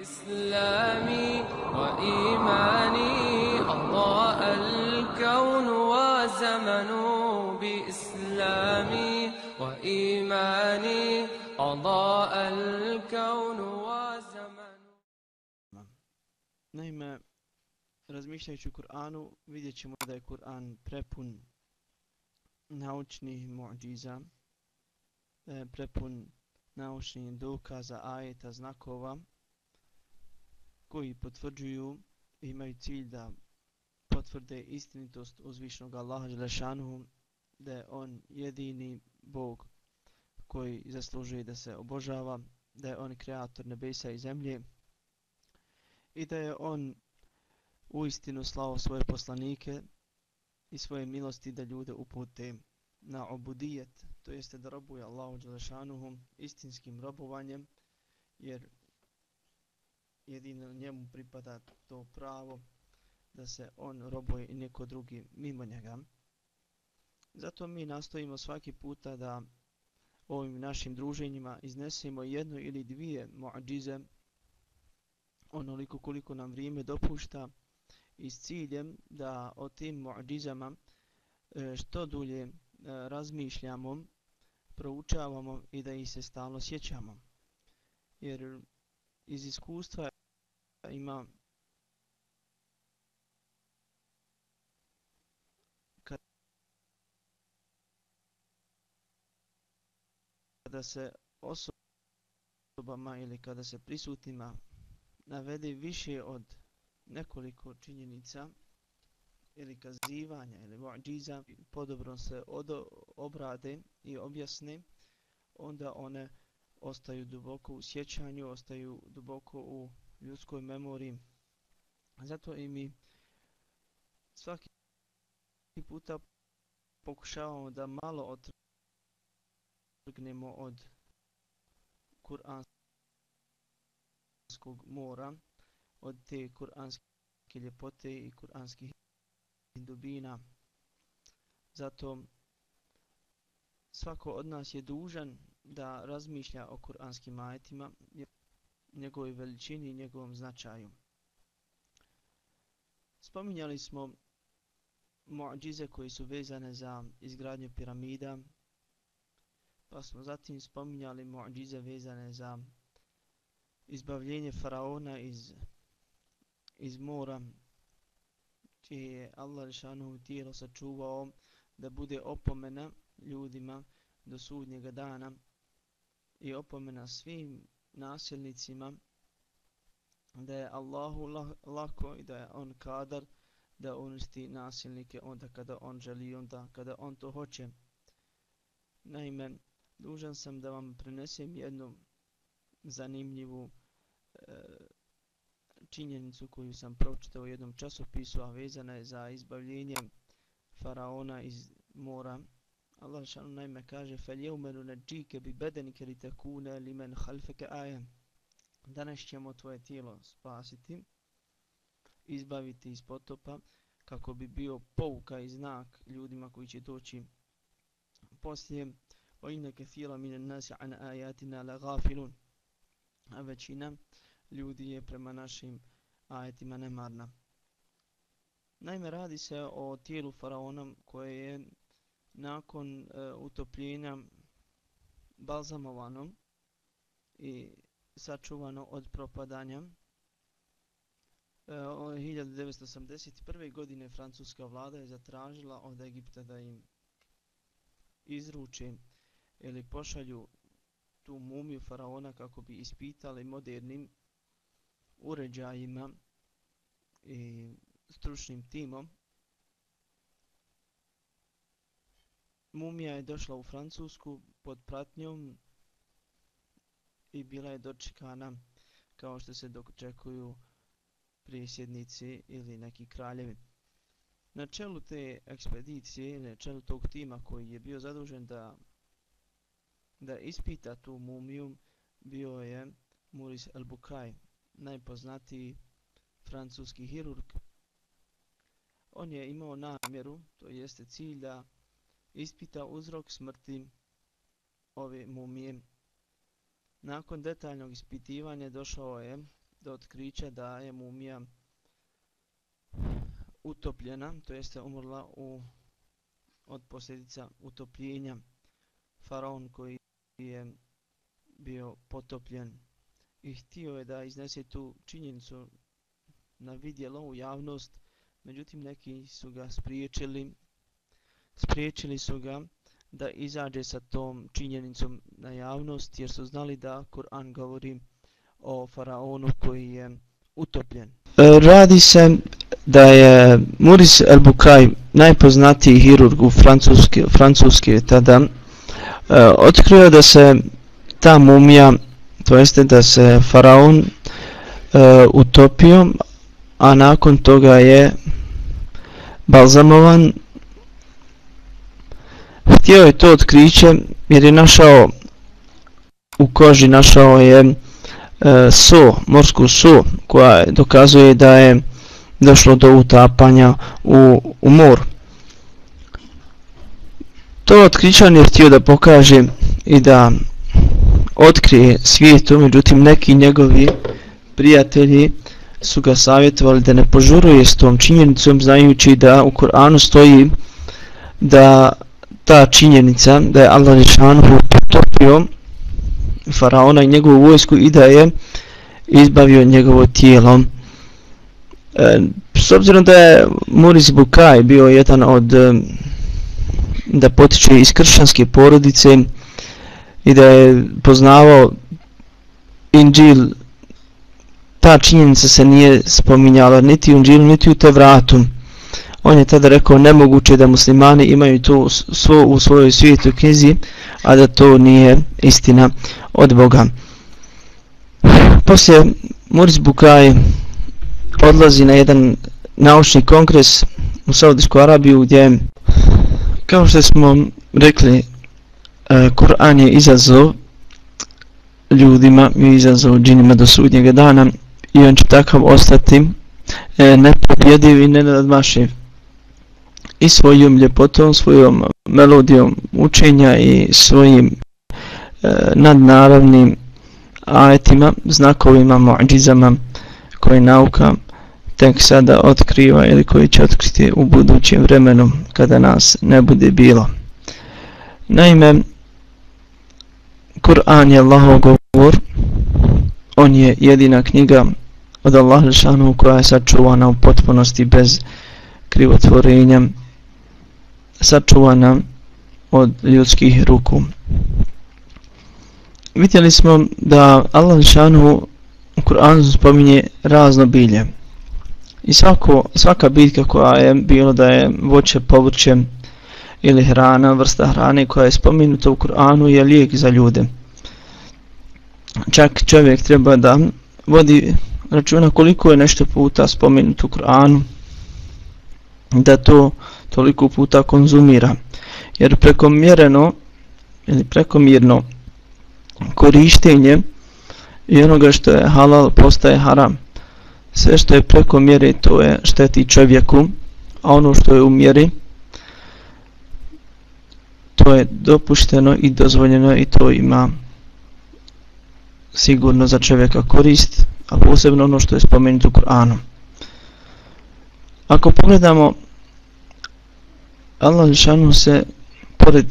إسلامي وإيماني أضاء الكون وزمن بإسلامي وإيماني أضاء الكون وزمن Naime, razmišljajući o Kur'anu, vidjet ćemo da je Kur'an prepun naučnih muđiza, da je prepun naučnih dokaza, ajeta, znakova, koji potvrđuju imaju cilj da potvrde istinitost uzvišnog Allaha Đelešanuhu, da je on jedini Bog koji zaslužuje da se obožava, da je on kreator nebesa i zemlje i da je on u istinu slao svoje poslanike i svoje milosti da ljude upute na obudijet, to jeste da robuje Allahu Đelešanuhu istinskim robovanjem, jer jedino njemu pripada to pravo da se on robuje i neko drugi mimo njega. Zato mi nastojimo svaki puta da ovim našim druženjima iznesemo jednu ili dvije muadžize onoliko koliko nam vrijeme dopušta i s ciljem da o tim muadžizama e, što dulje e, razmišljamo, proučavamo i da ih se stalno sjećamo. Jer iz iskustva ima kada se osobama ili kada se prisutnima navede više od nekoliko činjenica ili kazivanja ili muđiza podobro se od, obrade i objasne, onda one ostaju duboko u sjećanju, ostaju duboko u ljudskoj memoriji. Zato i mi svaki puta pokušavamo da malo otrgnemo od kuranskog mora, od te kuranske ljepote i kuranskih dubina. Zato svako od nas je dužan da razmišlja o kuranskim ajetima, njegovoj veličini i njegovom značaju. Spominjali smo muadžize koji su vezane za izgradnju piramida, pa smo zatim spominjali muadžize vezane za izbavljenje faraona iz iz mora čije je Allah rešanu tijelo sačuvao da bude opomena ljudima do sudnjega dana i opomena svim nasilnicima da je Allahu lako i da je on kadar da uništi nasilnike onda kada on želi onda kada on to hoće. Naime, dužan sam da vam prenesem jednu zanimljivu e, činjenicu koju sam pročitao u jednom časopisu, a vezana je za izbavljenje faraona iz mora. Allah šanu najme kaže فَلْيَوْمَنُ نَجِّيكَ بِبَدَنِكَ لِتَكُونَ لِمَنْ خَلْفَكَ آيَ Danas ćemo tvoje tijelo spasiti, izbaviti iz potopa, kako bi bio pouka i znak ljudima koji će doći poslije وَإِنَّ كَثِيرًا مِنَ النَّاسِ عَنْ آيَاتِنَا لَغَافِلُونَ A većina ljudi je prema našim ajetima nemarna. Naime, radi se o tijelu faraona koje je nakon e, utopljenja balzamovano i sačuvano od propadanja. E, 1981. godine francuska vlada je zatražila od Egipta da im izruče ili pošalju tu mumiju faraona kako bi ispitali modernim uređajima i stručnim timom. Mumija je došla u Francusku pod pratnjom i bila je dočekana kao što se dočekuju prisjednici ili neki kraljevi. Na čelu te ekspedicije ili na čelu tog tima koji je bio zadužen da da ispita tu mumiju bio je Maurice Elbukaj, najpoznatiji francuski hirurg. On je imao namjeru, to jeste cilj da ispita uzrok smrti ove mumije. Nakon detaljnog ispitivanja došao je do otkrića da je mumija utopljena, to jeste umrla u, od posljedica utopljenja. Faraon koji je bio potopljen i htio je da iznese tu činjenicu na vidjelo u javnost, međutim neki su ga spriječili, spriječili su ga da izađe sa tom činjenicom na javnost jer su znali da Kur'an govori o faraonu koji je utopljen. E, radi se da je Muris Elbukaj najpoznatiji hirurg u francuske, francuske tada, e, otkrio da se ta mumija, to jeste da se faraon e, utopio, a nakon toga je balzamovan. Htio je to otkriće jer je našao u koži našao je e, so, morsku so koja dokazuje da je došlo do utapanja u, u mor. To otkrićan je htio da pokaže i da otkrije svijetu, međutim neki njegovi prijatelji su ga savjetovali da ne požuruje s tom činjenicom znajući da u Koranu stoji da ta činjenica da je Allah Lišanhu potopio faraona i njegovu vojsku i da je izbavio njegovo tijelo. E, s obzirom da je Moris Bukaj bio jedan od e, da potiče iz kršćanske porodice i da je poznavao Inđil ta činjenica se nije spominjala niti u Inđilu niti u Tevratu on je tada rekao nemoguće da muslimani imaju to svo u svojoj svijetu knjizi a da to nije istina od Boga. Poslije Muris Bukaj odlazi na jedan naučni kongres u Saudijsku Arabiju gdje kao što smo rekli e, Kur'an je izazov ljudima i izazov džinima do sudnjega dana i on će takav ostati e, nepobjediv i nenadmašiv i svojom ljepotom, svojom melodijom učenja i svojim e, nadnaravnim ajetima, znakovima, muđizama koje nauka tek sada otkriva ili koji će otkriti u budućem vremenu kada nas ne bude bilo. Naime, Kur'an je Allahov govor, on je jedina knjiga od Allaha Žešanu koja je sačuvana u potpunosti bez krivotvorenja, sačuvana od ljudskih ruku. Vidjeli smo da Allah šanu u Kur'anu spominje razno bilje. I svako, svaka biljka koja je bilo da je voće, povrće ili hrana, vrsta hrane koja je spomenuta u Kur'anu je lijek za ljude. Čak čovjek treba da vodi računa koliko je nešto puta spomenuto u Kur'anu da to toliko puta konzumira. Jer prekomjereno ili prekomjerno korištenje i onoga što je halal postaje haram. Sve što je preko mjere to je šteti čovjeku, a ono što je u mjeri to je dopušteno i dozvoljeno i to ima sigurno za čovjeka korist, a posebno ono što je spomenuto u Kur'anu. Ako pogledamo Allah Žešanu se pored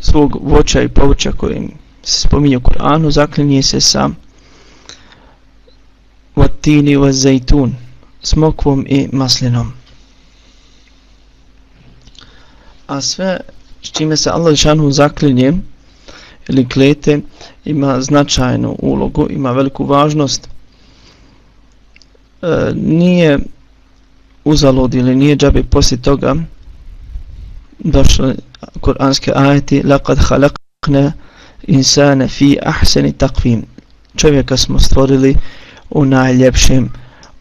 svog voća i povrća kojim se spominje u Kur'anu zaklinje se sa vatini wa zajtun smokvom i maslinom. A sve s čime se Allah šanu zaklinje ili klete ima značajnu ulogu ima veliku važnost. E, nije uzalud ili nije džabi poslije toga došle kuranske ajeti laqad khalaqna insana fi ahsani taqvim čovjeka smo stvorili u najljepšem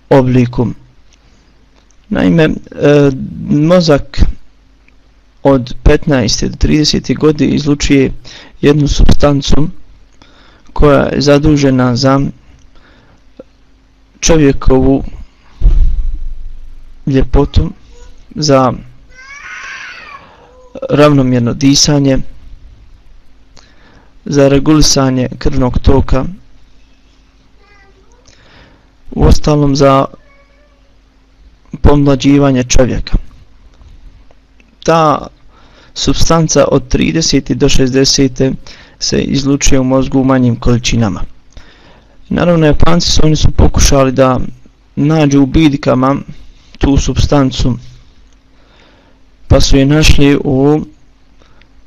obliku. Naime, e, mozak od 15. do 30. godine izlučuje jednu substancu koja je zadužena za čovjekovu ljepotu, za ravnomjerno disanje, za regulisanje krvnog toka, u ostalom za pomlađivanje čovjeka. Ta substanca od 30. do 60. se izlučuje u mozgu u manjim količinama. Naravno, Japanci su, oni su pokušali da nađu u biljkama tu substancu, pa su je našli u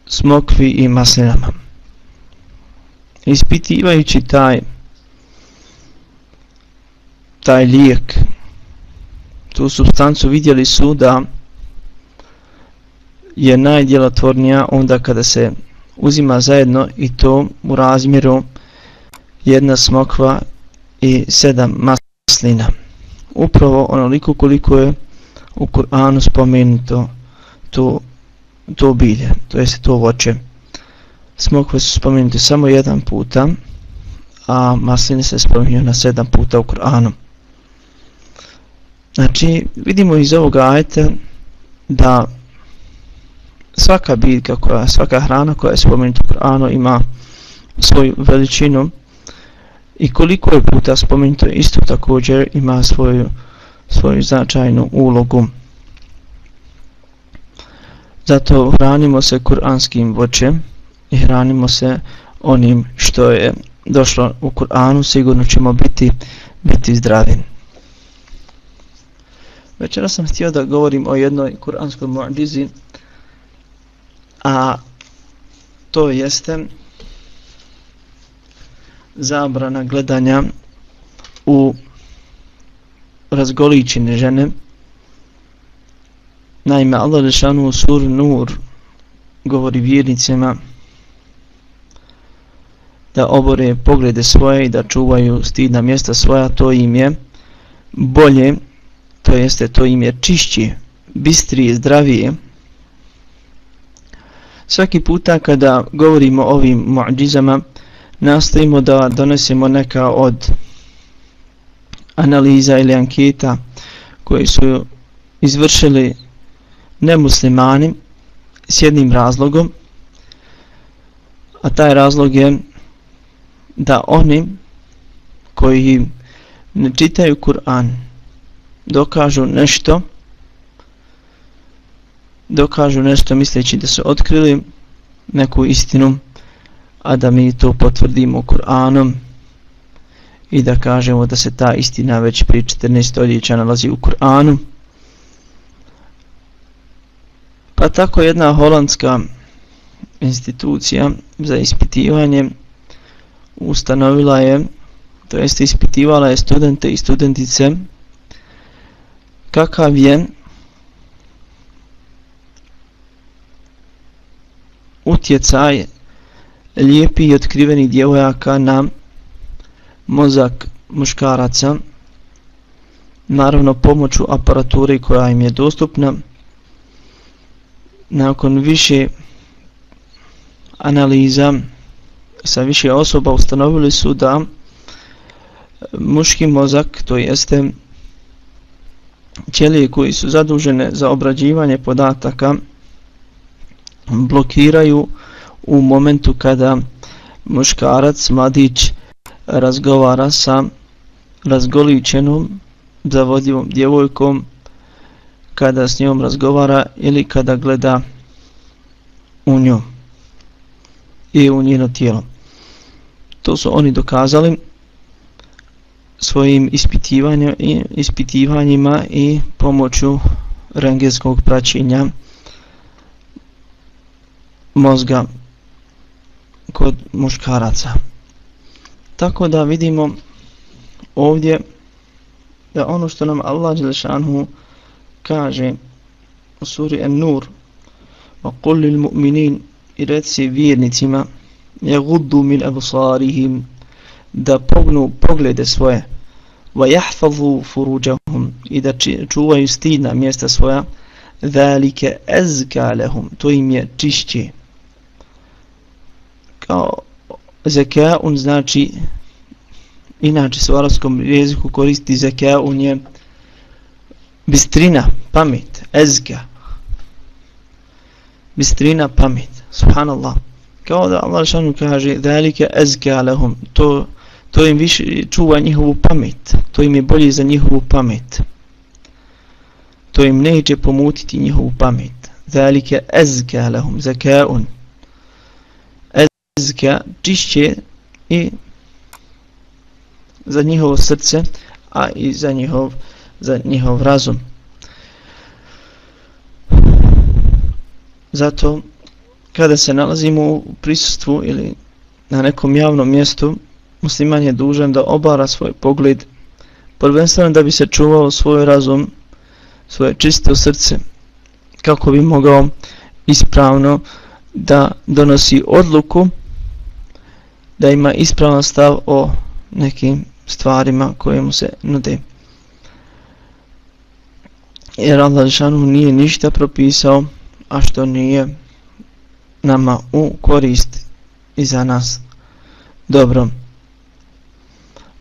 smokvi i maslinama. Ispitivajući taj taj lijek, tu substancu vidjeli su da je najdjelotvornija onda kada se uzima zajedno i to u razmjeru jedna smokva i sedam maslina. Upravo onoliko koliko je u Kur'anu spomenuto to, to bilje, to jest to voće. Smokve su spomenuti samo jedan puta, a masline se spominju na sedam puta u Kur'anu. Znači, vidimo iz ovoga ajeta da svaka biljka, koja, svaka hrana koja je spomenuta u Kur'anu ima svoju veličinu i koliko je puta spomenuto isto također ima svoju, svoju značajnu ulogu. Zato hranimo se kuranskim voćem i hranimo se onim što je došlo u Kur'anu, sigurno ćemo biti, biti zdravi. Večera sam htio da govorim o jednoj kuranskoj mu'adizi, a to jeste zabrana gledanja u razgoličine žene. Naime, Allah Lešanu u sur Nur govori vjernicima da obore poglede svoje i da čuvaju stidna mjesta svoja, to im je bolje to jeste to im je čišći, bistrije, zdravije. Svaki puta kada govorimo o ovim muadžizama, nastojimo da donesemo neka od analiza ili anketa koji su izvršili nemuslimani s jednim razlogom, a taj razlog je da oni koji ne čitaju Kur'an, dokažu nešto dokažu nešto misleći da su otkrili neku istinu a da mi to potvrdimo Kur'anom i da kažemo da se ta istina već prije 14 stoljeća nalazi u Kur'anu pa tako jedna holandska institucija za ispitivanje ustanovila je to jest ispitivala je studente i studentice kakav je utjecaj lijepi i otkriveni djevojaka na mozak muškaraca. Naravno pomoću aparature koja im je dostupna nakon više analiza sa više osoba ustanovili su da muški mozak to jeste ćelije koji su zadužene za obrađivanje podataka blokiraju u momentu kada muškarac, mladić razgovara sa razgoličenom zavodljivom djevojkom kada s njom razgovara ili kada gleda u nju i u njeno tijelo. To su oni dokazali svojim ispitivanjima i, ispitivanjima i pomoću rengenskog praćenja mozga kod muškaraca. Tako da vidimo ovdje da ono što nam Allah Đelešanhu kaže u suri An-Nur lil mu'minin i reci vjernicima yaguddu min absarihim da pognu poglede svoje yahfazu furujahum i da čuvaju stidna mjesta svoja zalika azka lahum to im je čišće kao zakaun znači inače se u arabskom jeziku koristi zakaun je bistrina, pamet, ezga bistrina, pamet subhanallah kao da Allah šanu kaže zalika azka lahum to To im više čuva njihovu pamet. To im je bolje za njihovu pamet. To im neće pomutiti njihovu pamet. Zalike ezga lahum zakaun. Ezga čišće i za njihovo srce, a i za njihov, za njihov razum. Zato kada se nalazimo u prisustvu ili na nekom javnom mjestu, musliman je dužan da obara svoj pogled, prvenstveno da bi se čuvao svoj razum, svoje čisto srce, kako bi mogao ispravno da donosi odluku, da ima ispravan stav o nekim stvarima koje mu se nude. Jer Allah Žešanu nije ništa propisao, a što nije nama u korist i za nas dobro.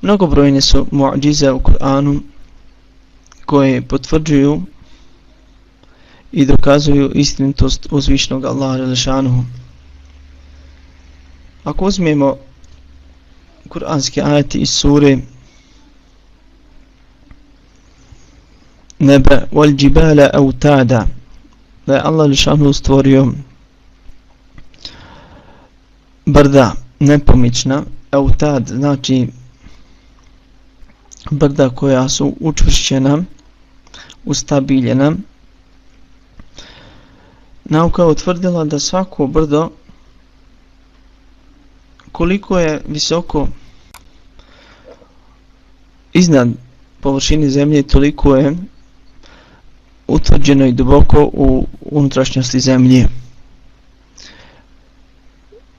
Mnogobrojne su muadžize u Kur'anu koje potvrđuju i dokazuju istinitost uzvišnog Allaha Želešanuhu. Ako uzmemo kuranski ajati iz sure Nebe wal džibala autada da je Allah Lišanu stvorio brda nepomična autad znači brda koja su učvršćena ustabiljena. Nauka je utvrdila da svako brdo koliko je visoko iznad površine zemlje toliko je utvrđeno i duboko u unutrašnjosti zemlje.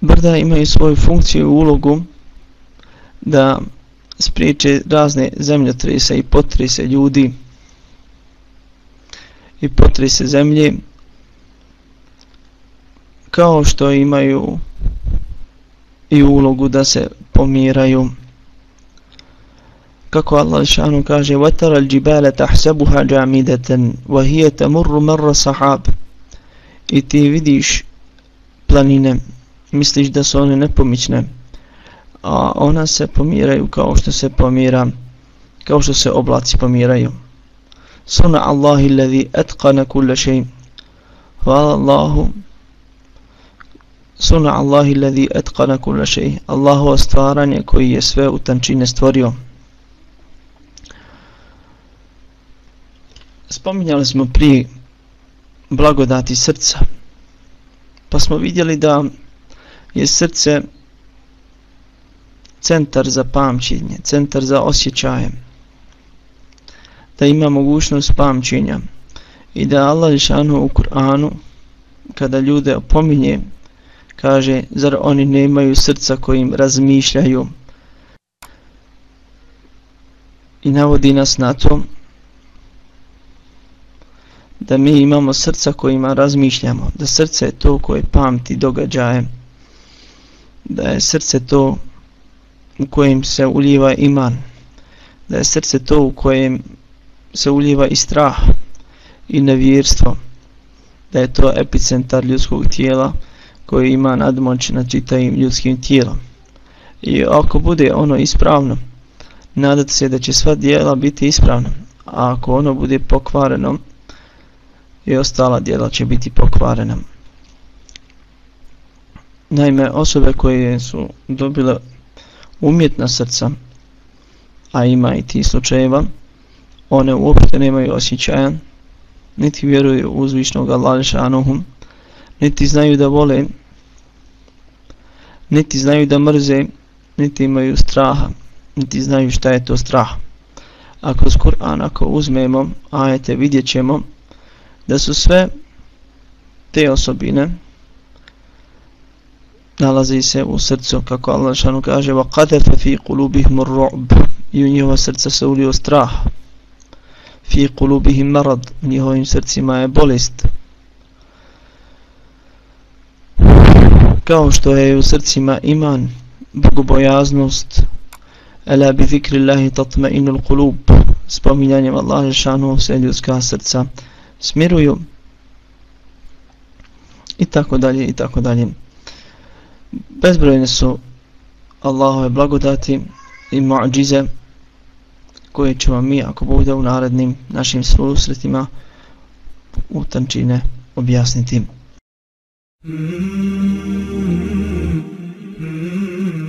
Brda imaju svoju funkciju i ulogu da spriječe razne zemljotrese i potrese ljudi i potrese zemlje kao što imaju i ulogu da se pomiraju kako Allah šanu kaže وَتَرَ الْجِبَالَ تَحْسَبُهَا جَامِدَةً وَهِيَ تَمُرُّ مَرَّ صَحَابِ i ti vidiš planine misliš da su one nepomične a ona se pomiraju kao što se pomira kao što se oblaci pomiraju suna Allahi alladhi atqana kulla shay hvala Allahu suna Allahi alladhi atqana kulla shay Allahu stvaranje koji je sve u tančine stvorio Spominjali smo pri blagodati srca pa smo vidjeli da je srce centar za pamćenje, centar za osjećaje, da ima mogućnost pamćenja i da Allah lišanu u Kur'anu kada ljude opominje kaže zar oni nemaju srca kojim razmišljaju? I navodi nas na to da mi imamo srca kojima razmišljamo, da srce je to koje pamti događaje da je srce to u kojem se uljeva iman, da je srce to u kojem se uljeva i strah i nevjerstvo, da je to epicentar ljudskog tijela koji ima nadmoć nad čitavim ljudskim tijelom. I ako bude ono ispravno, nadate se da će sva dijela biti ispravna, a ako ono bude pokvareno, i ostala djela će biti pokvarena. Naime, osobe koje su dobile umjetna srca, a ima i ti slučajeva, one uopšte nemaju osjećaja, niti vjeruju u uzvišnog Allaha niti znaju da vole, niti znaju da mrze, niti imaju straha, niti znaju šta je to strah. Ako kroz Kur'an, ako uzmemo ajete, vidjet ćemo da su sve te osobine, nalazi se u srcu, kako Allah šanu kaže, وَقَدَفَ فِي قُلُوبِهِمُ الرُّعْبِ i u njihova srca se ulio strah. Fi qulubihim marad, u njihovim srcima je bolest. Kao što je u srcima iman, bogobojaznost, ala bi zikri Allahi tatma'inu spominjanjem Allah šanu se ljudska srca smiruju i tako dalje i tako dalje bezbrojne su Allahove blagodati i muadžize koje ćemo mi ako bude u narednim našim susretima u tančine objasniti mm -hmm. Mm-hmm. mm-hmm.